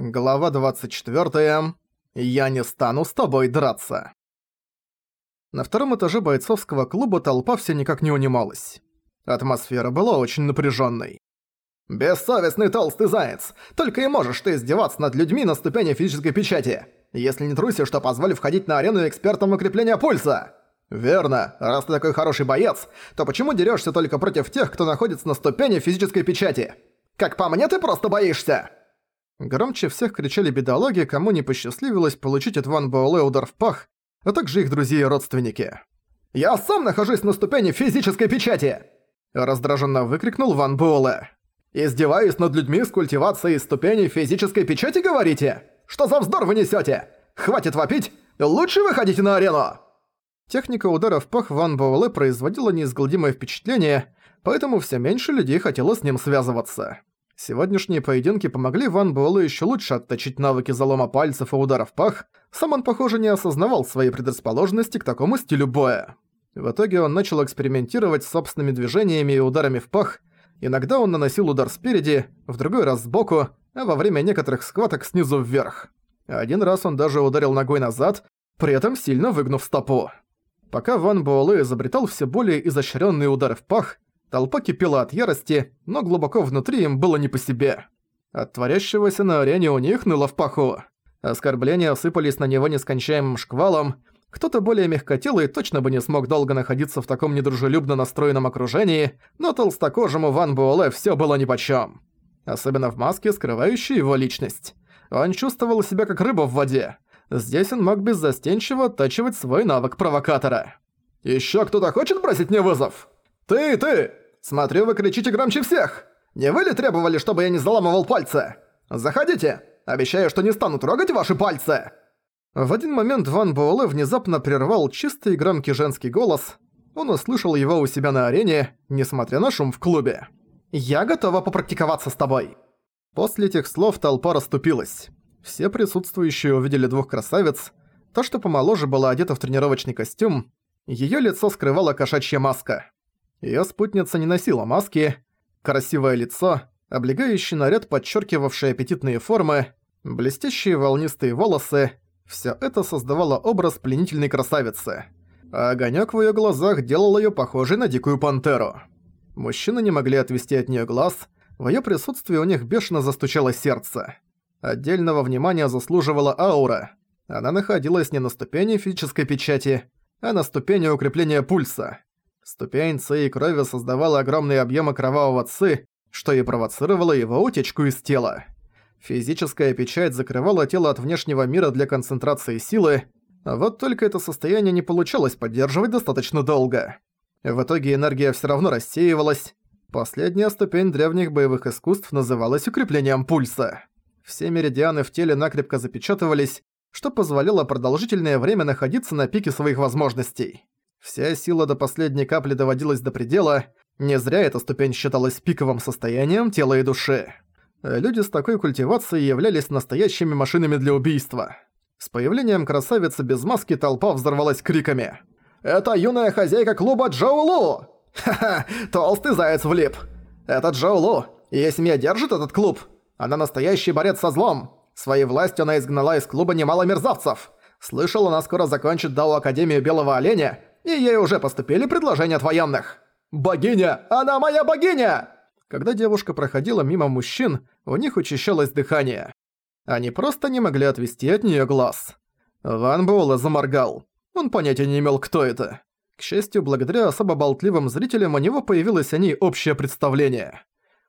Глава 24. Я не стану с тобой драться. На втором этаже бойцовского клуба толпа все никак не унималась. Атмосфера была очень напряженной. «Бессовестный толстый заяц! Только и можешь ты издеваться над людьми на ступени физической печати! Если не трусишь, то позволь входить на арену экспертам укрепления пульса!» «Верно. Раз ты такой хороший боец, то почему дерешься только против тех, кто находится на ступени физической печати? Как по мне, ты просто боишься!» Громче всех кричали бедологи, кому не посчастливилось получить от Ван Буэлэ удар в пах, а также их друзья и родственники. «Я сам нахожусь на ступени физической печати!» Раздраженно выкрикнул Ван Буэлэ. «Издеваюсь над людьми с культивацией ступени физической печати, говорите? Что за вздор вы несете? Хватит вопить! Лучше выходите на арену!» Техника удара в пах Ван Буэлэ производила неизгладимое впечатление, поэтому все меньше людей хотело с ним связываться. Сегодняшние поединки помогли Ван Буэллу еще лучше отточить навыки залома пальцев и удара в пах, сам он, похоже, не осознавал своей предрасположенности к такому стилю боя. В итоге он начал экспериментировать с собственными движениями и ударами в пах, иногда он наносил удар спереди, в другой раз сбоку, а во время некоторых схваток снизу вверх. Один раз он даже ударил ногой назад, при этом сильно выгнув стопу. Пока Ван Буэлэ изобретал все более изощренные удары в пах, Толпа кипела от ярости, но глубоко внутри им было не по себе. От творящегося на арене у них ныло в паху. Оскорбления сыпались на него нескончаемым шквалом. Кто-то более мягкотелый точно бы не смог долго находиться в таком недружелюбно настроенном окружении, но толстокожему Ван Буэлэ всё было нипочём. Особенно в маске, скрывающей его личность. Он чувствовал себя как рыба в воде. Здесь он мог беззастенчиво оттачивать свой навык провокатора. «Ещё кто-то хочет бросить мне вызов?» «Ты, ты! Смотрю, вы кричите громче всех! Не вы ли требовали, чтобы я не заламывал пальцы? Заходите! Обещаю, что не стану трогать ваши пальцы!» В один момент Ван Буэлэ внезапно прервал чистый и громкий женский голос. Он услышал его у себя на арене, несмотря на шум в клубе. «Я готова попрактиковаться с тобой!» После этих слов толпа расступилась. Все присутствующие увидели двух красавиц. То, что помоложе, была одета в тренировочный костюм. Её лицо скрывала кошачья маска. Её спутница не носила маски, красивое лицо, облегающий наряд, подчеркивавший аппетитные формы, блестящие волнистые волосы – всё это создавало образ пленительной красавицы. А огонёк в её глазах делал её похожей на дикую пантеру. Мужчины не могли отвести от неё глаз, в её присутствии у них бешено застучало сердце. Отдельного внимания заслуживала аура. Она находилась не на ступени физической печати, а на ступени укрепления пульса. Ступень Ци и крови создавала огромные объемы кровавого Ци, что и провоцировало его утечку из тела. Физическая печать закрывала тело от внешнего мира для концентрации силы, а вот только это состояние не получалось поддерживать достаточно долго. В итоге энергия все равно рассеивалась. Последняя ступень древних боевых искусств называлась укреплением пульса. Все меридианы в теле накрепко запечатывались, что позволяло продолжительное время находиться на пике своих возможностей. Вся сила до последней капли доводилась до предела, не зря эта ступень считалась пиковым состоянием тела и души. Э, люди с такой культивацией являлись настоящими машинами для убийства. С появлением красавицы без маски толпа взорвалась криками. «Это юная хозяйка клуба Джоулу! Ха-ха, толстый заяц влип! Это Джоулу, и семья держит этот клуб! Она настоящий борец со злом! Своей властью она изгнала из клуба немало мерзавцев! Слышал, она скоро закончит Дау Академию Белого Оленя, и ей уже поступили предложения от военных. «Богиня! Она моя богиня!» Когда девушка проходила мимо мужчин, у них учащалось дыхание. Они просто не могли отвести от неё глаз. Ван Буэлэ заморгал. Он понятия не имел, кто это. К счастью, благодаря особо болтливым зрителям у него появилось о ней общее представление.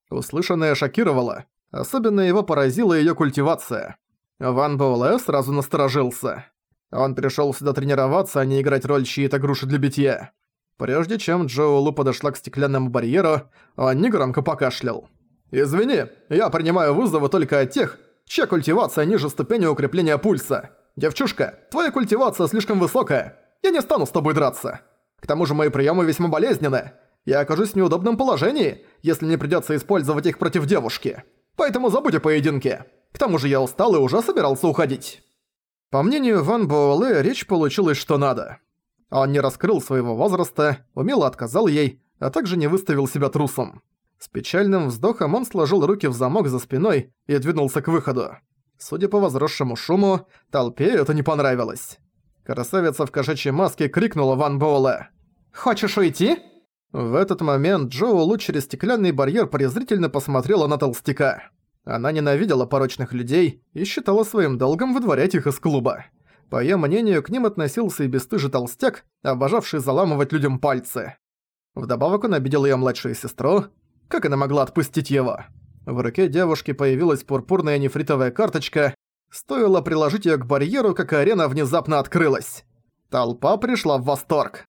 Услышанное шокировало. Особенно его поразила её культивация. Ван Буэлэ сразу насторожился. Он пришёл сюда тренироваться, а не играть роль чьей-то груши для битья. Прежде чем Джоулу подошла к стеклянному барьеру, он негромко покашлял. «Извини, я принимаю вызовы только от тех, чья культивация ниже ступени укрепления пульса. Девчушка, твоя культивация слишком высокая. Я не стану с тобой драться. К тому же мои приёмы весьма болезненны. Я окажусь в неудобном положении, если мне придётся использовать их против девушки. Поэтому забудь о поединке. К тому же я устал и уже собирался уходить». По мнению Ван Буэлэ, речь получилась что надо. Он не раскрыл своего возраста, умело отказал ей, а также не выставил себя трусом. С печальным вздохом он сложил руки в замок за спиной и двинулся к выходу. Судя по возросшему шуму, толпе это не понравилось. Красавица в кошачьей маске крикнула Ван Буэлэ. «Хочешь уйти?» В этот момент Джоулу через стеклянный барьер презрительно посмотрела на толстяка. Она ненавидела порочных людей и считала своим долгом выдворять их из клуба. По ее мнению, к ним относился и бесстыжий толстяк, обожавший заламывать людям пальцы. Вдобавок он обидел ее младшую сестру. Как она могла отпустить его? В руке девушки появилась пурпурная нефритовая карточка. Стоило приложить ее к барьеру, как арена внезапно открылась. Толпа пришла в восторг.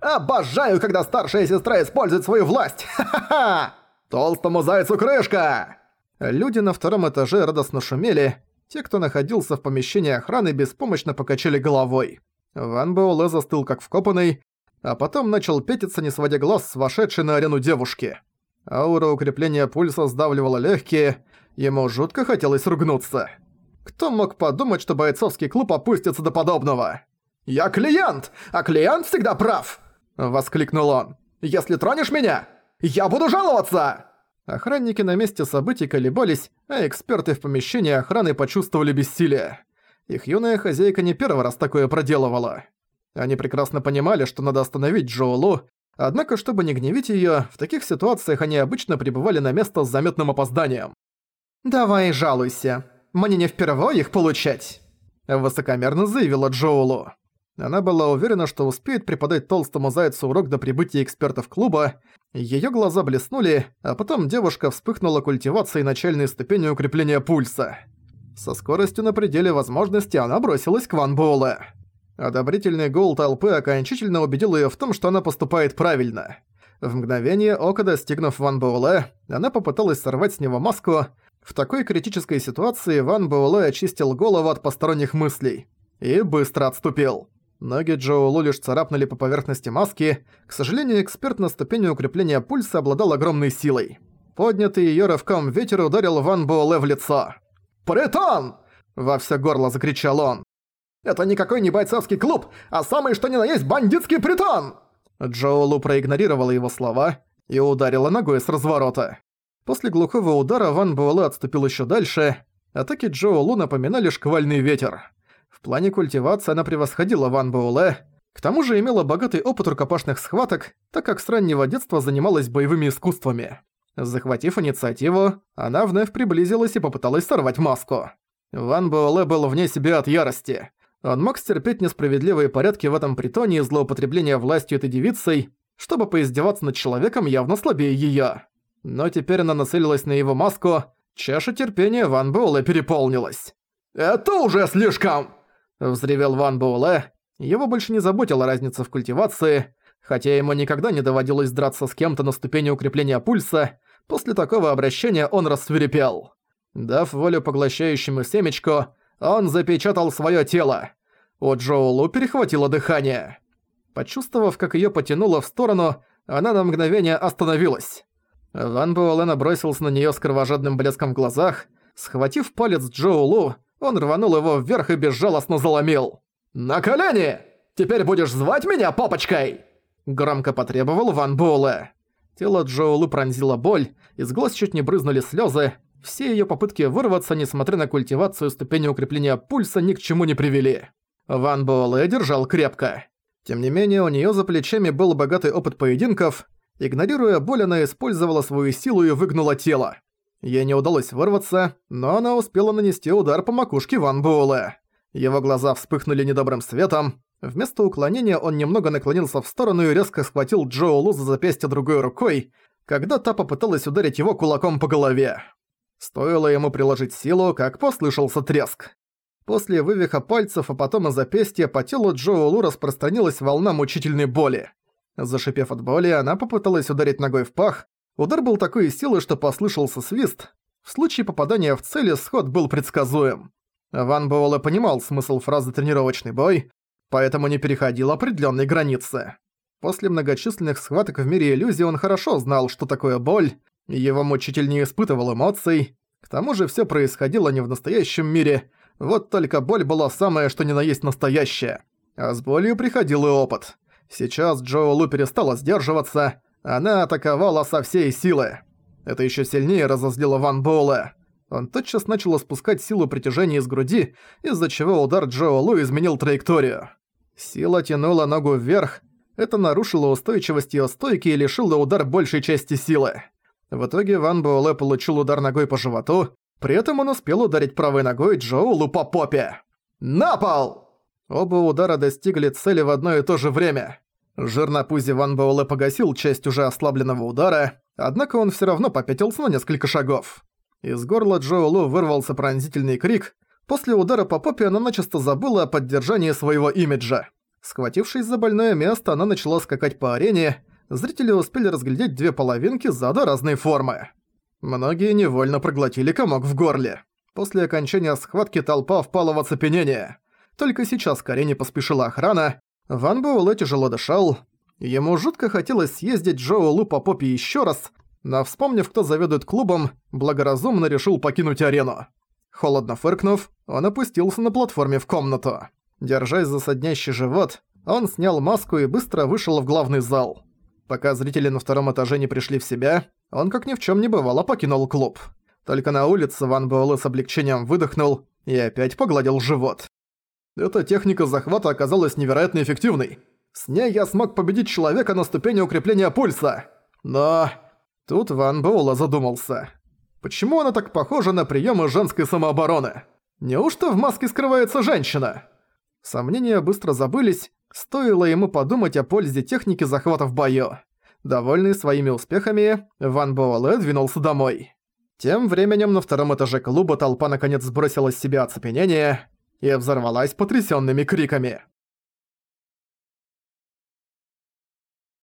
«Обожаю, когда старшая сестра использует свою власть! Ха-ха-ха! Толстому зайцу крышка!» Люди на втором этаже радостно шумели, те, кто находился в помещении охраны, беспомощно покачали головой. Ван Боуле застыл как вкопанный, а потом начал петиться, не сводя глаз с вошедшей на арену девушки. Аура укрепления пульса сдавливала легкие, ему жутко хотелось ругнуться. Кто мог подумать, что бойцовский клуб опустится до подобного? «Я клиент, а клиент всегда прав!» – воскликнул он. «Если тронешь меня, я буду жаловаться!» Охранники на месте событий колебались, а эксперты в помещении охраны почувствовали бессилие. Их юная хозяйка не первый раз такое проделывала. Они прекрасно понимали, что надо остановить Джоулу, однако, чтобы не гневить её, в таких ситуациях они обычно прибывали на место с заметным опозданием. «Давай жалуйся. Мне не впервые их получать», — высокомерно заявила Джоулу. Она была уверена, что успеет преподать толстому зайцу урок до прибытия экспертов клуба. Её глаза блеснули, а потом девушка вспыхнула культивацией начальной ступени укрепления пульса. Со скоростью на пределе возможности она бросилась к Ван Буэлэ. Одобрительный гол толпы окончательно убедил её в том, что она поступает правильно. В мгновение ока достигнув Ван Буэлэ, она попыталась сорвать с него маску. В такой критической ситуации Ван Буэлэ очистил голову от посторонних мыслей и быстро отступил. Ноги Джоулу лишь царапнули по поверхности маски. К сожалению, эксперт на ступени укрепления пульса обладал огромной силой. Поднятый её рывком ветер ударил Ван Буэлэ в лицо. «Притон!» – во всё горло закричал он. «Это никакой не бойцовский клуб, а самый что ни на есть бандитский притон!» Джоулу проигнорировала его слова и ударила ногой с разворота. После глухого удара Ван Буэлэ отступил ещё дальше. Атаки Джоулу напоминали шквальный ветер плане культивации она превосходила Ван Буэлэ, к тому же имела богатый опыт рукопашных схваток, так как с раннего детства занималась боевыми искусствами. Захватив инициативу, она вновь приблизилась и попыталась сорвать маску. Ван Буэлэ был вне себя от ярости. Он мог стерпеть несправедливые порядки в этом притоне и злоупотребление властью этой девицей, чтобы поиздеваться над человеком явно слабее её. Но теперь она нацелилась на его маску, чаша терпения Ван Буэлэ переполнилась. «Это уже слишком!» Взревел Ван Боуле. Его больше не заботила разница в культивации, хотя ему никогда не доводилось драться с кем-то на ступени укрепления пульса, после такого обращения он рассверепел. Дав волю поглощающему семечку, он запечатал свое тело. У Джоулу перехватило дыхание. Почувствовав, как ее потянуло в сторону, она на мгновение остановилась. Ван Буэлэ набросился на нее с кровожадным блеском в глазах. Схватив палец Джоулу, он рванул его вверх и безжалостно заломил. «На колени! Теперь будешь звать меня папочкой!» Громко потребовал Ван Буэлэ. Тело Джоулы пронзило боль, из глаз чуть не брызнули слезы. Все ее попытки вырваться, несмотря на культивацию ступени укрепления пульса, ни к чему не привели. Ван Буэлэ держал крепко. Тем не менее, у нее за плечами был богатый опыт поединков. Игнорируя боль, она использовала свою силу и выгнула тело. Ей не удалось вырваться, но она успела нанести удар по макушке Ван Буэлэ. Его глаза вспыхнули недобрым светом. Вместо уклонения он немного наклонился в сторону и резко схватил Джоулу за запястье другой рукой, когда та попыталась ударить его кулаком по голове. Стоило ему приложить силу, как послышался треск. После вывиха пальцев, а потом и запястья, по телу Джоулу распространилась волна мучительной боли. Зашипев от боли, она попыталась ударить ногой в пах, Удар был такой силы, что послышался свист. В случае попадания в цель исход был предсказуем. Ван Буэлэ понимал смысл фразы «тренировочный бой», поэтому не переходил определенной границы. После многочисленных схваток в мире иллюзий он хорошо знал, что такое боль, его мучитель не испытывал эмоций. К тому же все происходило не в настоящем мире, вот только боль была самое, что ни на есть настоящее, А с болью приходил и опыт. Сейчас Джоулу перестала сдерживаться, она атаковала со всей силы. Это еще сильнее разозлило Ван Боула. Он тотчас начал спускать силу притяжения из груди, из-за чего удар Джоу Лу изменил траекторию. Сила тянула ногу вверх, это нарушило устойчивость ее стойки и лишило удар большей части силы. В итоге Ван Буэлэ получил удар ногой по животу, при этом он успел ударить правой ногой Джоулу по попе. «На пол!» Оба удара достигли цели в одно и то же время. Жирно Пузи Ван Боулэ погасил часть уже ослабленного удара, однако он все равно попятился на несколько шагов. Из горла Джоулу вырвался пронзительный крик. После удара по попе она начисто забыла о поддержании своего имиджа. Схватившись за больное место, она начала скакать по арене. Зрители успели разглядеть две половинки зада разной формы. Многие невольно проглотили комок в горле. После окончания схватки толпа впала в оцепенение. Только сейчас к арене поспешила охрана, Ван Буэлэ тяжело дышал. Ему жутко хотелось съездить Джоулу по попе еще раз, но вспомнив, кто заведует клубом, благоразумно решил покинуть арену. Холодно фыркнув, он опустился на платформе в комнату. Держась за соднящий живот, он снял маску и быстро вышел в главный зал. Пока зрители на втором этаже не пришли в себя, он как ни в чем не бывало покинул клуб. Только на улице Ван Буэлэ с облегчением выдохнул и опять погладил живот. Эта техника захвата оказалась невероятно эффективной. С ней я смог победить человека на ступени укрепления пульса. Но... Тут Ван Боула задумался. Почему она так похожа на приемы женской самообороны? Неужто в маске скрывается женщина? Сомнения быстро забылись, стоило ему подумать о пользе техники захвата в бою. Довольный своими успехами, Ван Боуэлэ двинулся домой. Тем временем на втором этаже клуба толпа наконец сбросила с себя оцепенение и взорвалась потрясёнными криками.